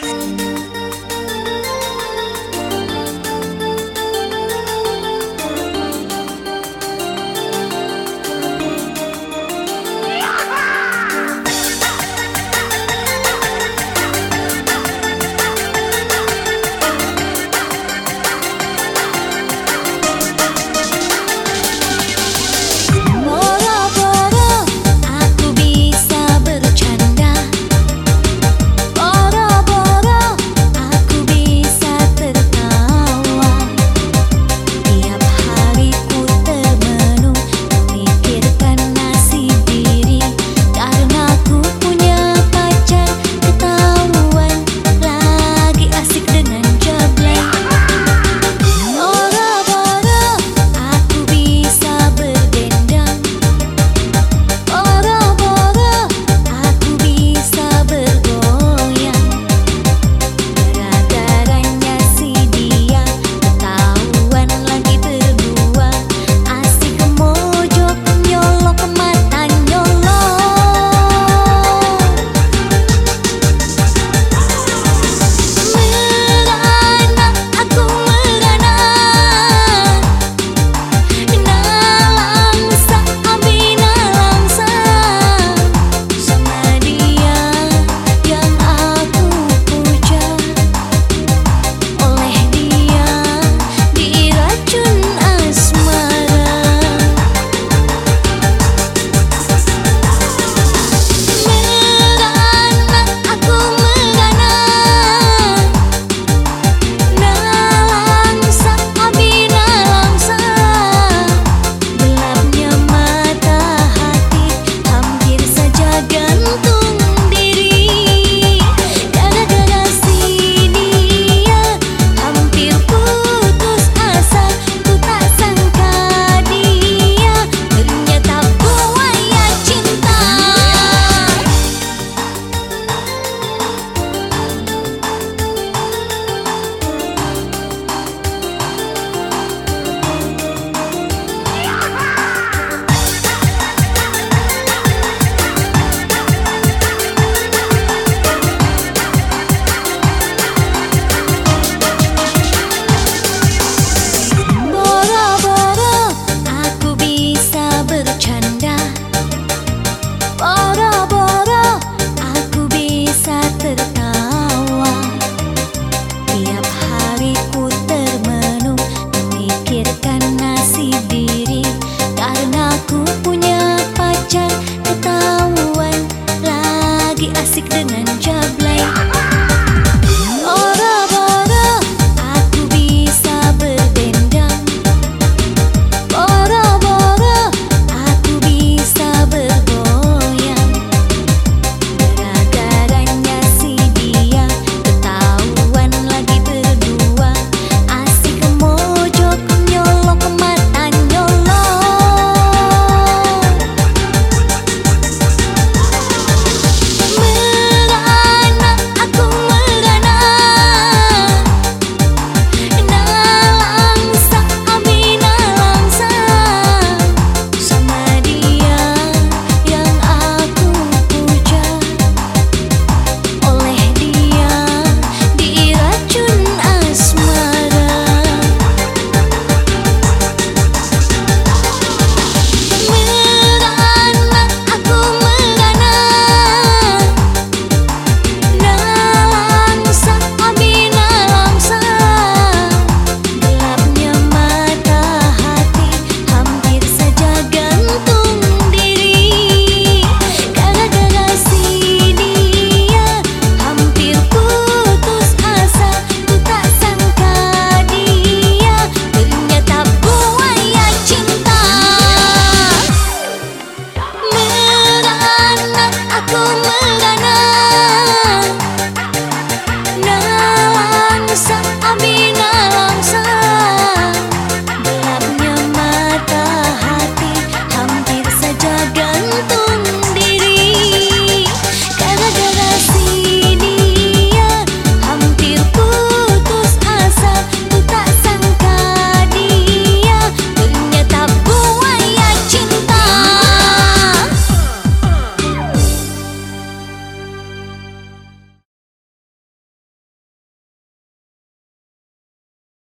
Bye.